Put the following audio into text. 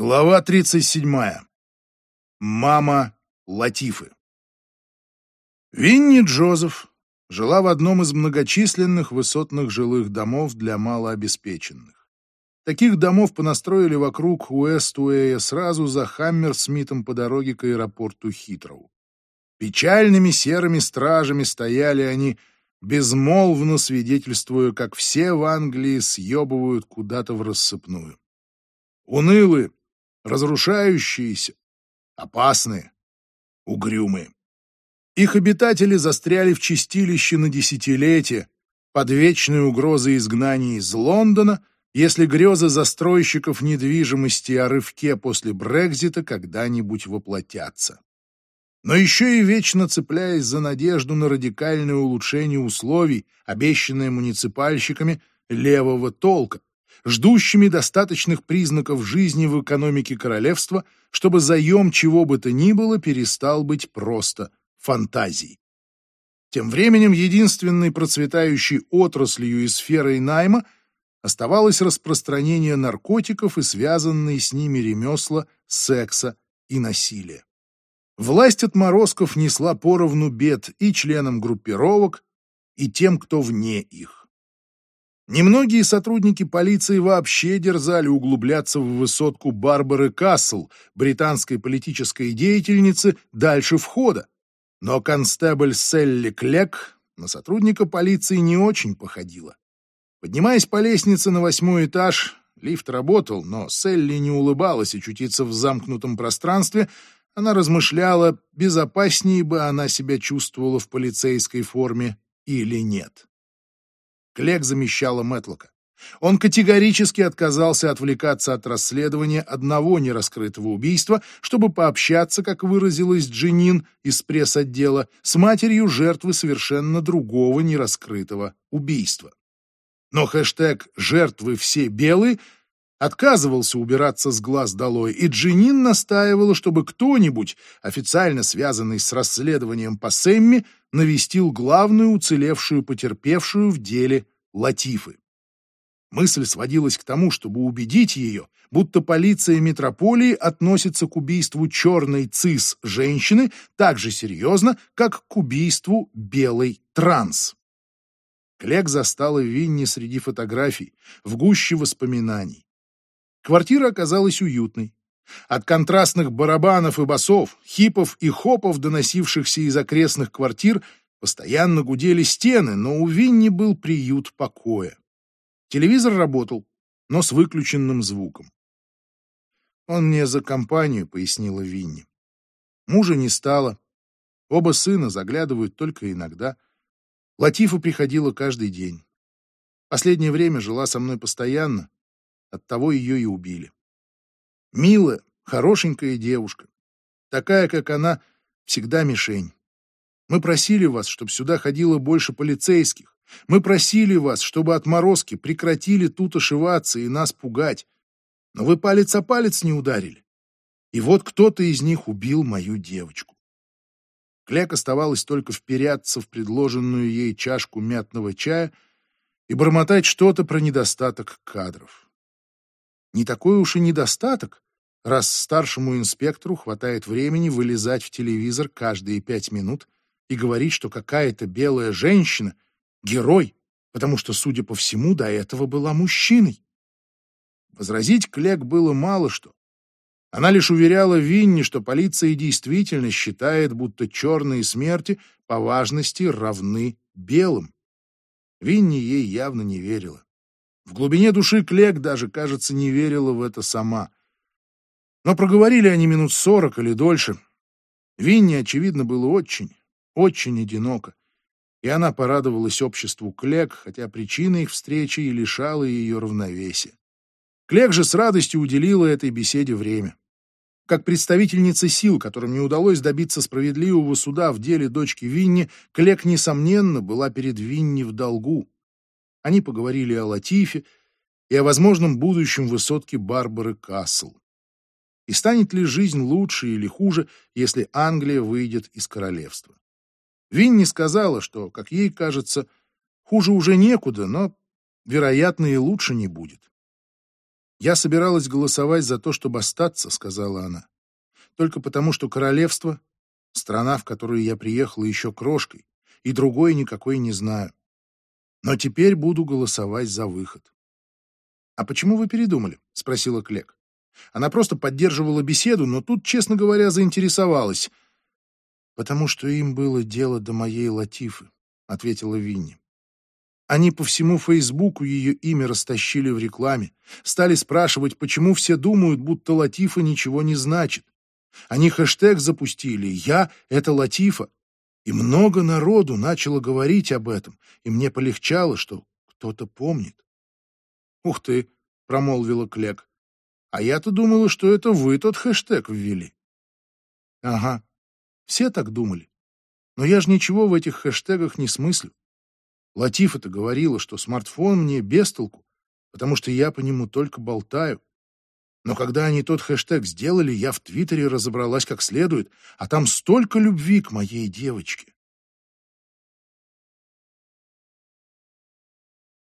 Глава 37. Мама Латифы. Винни Джозеф жила в одном из многочисленных высотных жилых домов для малообеспеченных. Таких домов понастроили вокруг Уэст-Уэя сразу за Хаммерсмитом по дороге к аэропорту Хитроу. Печальными серыми стражами стояли они, безмолвно свидетельствуя, как все в Англии съебывают куда-то в рассыпную. Унылые, разрушающиеся, опасные, угрюмые. Их обитатели застряли в чистилище на десятилетия под вечной угрозой изгнания из Лондона, если грезы застройщиков недвижимости о рывке после Брекзита когда-нибудь воплотятся. Но еще и вечно цепляясь за надежду на радикальное улучшение условий, обещанное муниципальщиками левого толка, ждущими достаточных признаков жизни в экономике королевства, чтобы заем чего бы то ни было перестал быть просто фантазией. Тем временем единственной процветающей отраслью и сферой найма оставалось распространение наркотиков и связанные с ними ремесла, секса и насилия. Власть отморозков несла поровну бед и членам группировок, и тем, кто вне их. Немногие сотрудники полиции вообще дерзали углубляться в высотку Барбары Кассел, британской политической деятельницы, дальше входа. Но констебль Селли Клек на сотрудника полиции не очень походила. Поднимаясь по лестнице на восьмой этаж, лифт работал, но Селли не улыбалась очутиться в замкнутом пространстве, она размышляла, безопаснее бы она себя чувствовала в полицейской форме или нет. Клек замещала Мэтлока. Он категорически отказался отвлекаться от расследования одного нераскрытого убийства, чтобы пообщаться, как выразилась Джинин из пресс-отдела, с матерью жертвы совершенно другого нераскрытого убийства. Но хэштег «жертвы все белые» отказывался убираться с глаз долой, и Джинин настаивала, чтобы кто-нибудь, официально связанный с расследованием по Сэмми, навестил главную уцелевшую потерпевшую в деле Латифы. Мысль сводилась к тому, чтобы убедить ее, будто полиция метрополии относится к убийству черной цис женщины так же серьезно, как к убийству белой транс. Клек застала Винни среди фотографий, в гуще воспоминаний. Квартира оказалась уютной. От контрастных барабанов и басов, хипов и хопов, доносившихся из окрестных квартир, постоянно гудели стены, но у Винни был приют покоя. Телевизор работал, но с выключенным звуком. «Он мне за компанию», — пояснила Винни. Мужа не стало. Оба сына заглядывают только иногда. Латифа приходила каждый день. Последнее время жила со мной постоянно, оттого ее и убили. Милая, хорошенькая девушка. Такая, как она, всегда мишень. Мы просили вас, чтобы сюда ходило больше полицейских. Мы просили вас, чтобы отморозки прекратили тут ошиваться и нас пугать. Но вы палец о палец не ударили. И вот кто-то из них убил мою девочку. Клек оставалось только вперяться в предложенную ей чашку мятного чая и бормотать что-то про недостаток кадров не такой уж и недостаток, раз старшему инспектору хватает времени вылезать в телевизор каждые пять минут и говорить, что какая-то белая женщина — герой, потому что, судя по всему, до этого была мужчиной. Возразить Клек было мало что. Она лишь уверяла Винни, что полиция действительно считает, будто черные смерти по важности равны белым. Винни ей явно не верила. В глубине души Клек даже, кажется, не верила в это сама. Но проговорили они минут сорок или дольше. Винни, очевидно, было очень, очень одиноко. И она порадовалась обществу Клек, хотя причина их встречи и лишала ее равновесия. Клек же с радостью уделила этой беседе время. Как представительница сил, которым не удалось добиться справедливого суда в деле дочки Винни, Клек, несомненно, была перед Винни в долгу. Они поговорили о Латифе и о возможном будущем высотке Барбары Касл. И станет ли жизнь лучше или хуже, если Англия выйдет из королевства? Винни сказала, что, как ей кажется, хуже уже некуда, но, вероятно, и лучше не будет. «Я собиралась голосовать за то, чтобы остаться», — сказала она. «Только потому, что королевство — страна, в которую я приехала еще крошкой, и другой никакой не знаю. Но теперь буду голосовать за выход». «А почему вы передумали?» — спросила Клек. Она просто поддерживала беседу, но тут, честно говоря, заинтересовалась. «Потому что им было дело до моей Латифы», — ответила Винни. Они по всему Фейсбуку ее имя растащили в рекламе, стали спрашивать, почему все думают, будто Латифа ничего не значит. Они хэштег запустили «Я — это Латифа». И много народу начало говорить об этом, и мне полегчало, что кто-то помнит. «Ух ты!» — промолвила Клек. «А я-то думала, что это вы тот хэштег ввели». «Ага, все так думали. Но я же ничего в этих хэштегах не смыслю. Латифа-то говорила, что смартфон мне без толку, потому что я по нему только болтаю. Но когда они тот хэштег сделали, я в Твиттере разобралась как следует, а там столько любви к моей девочке.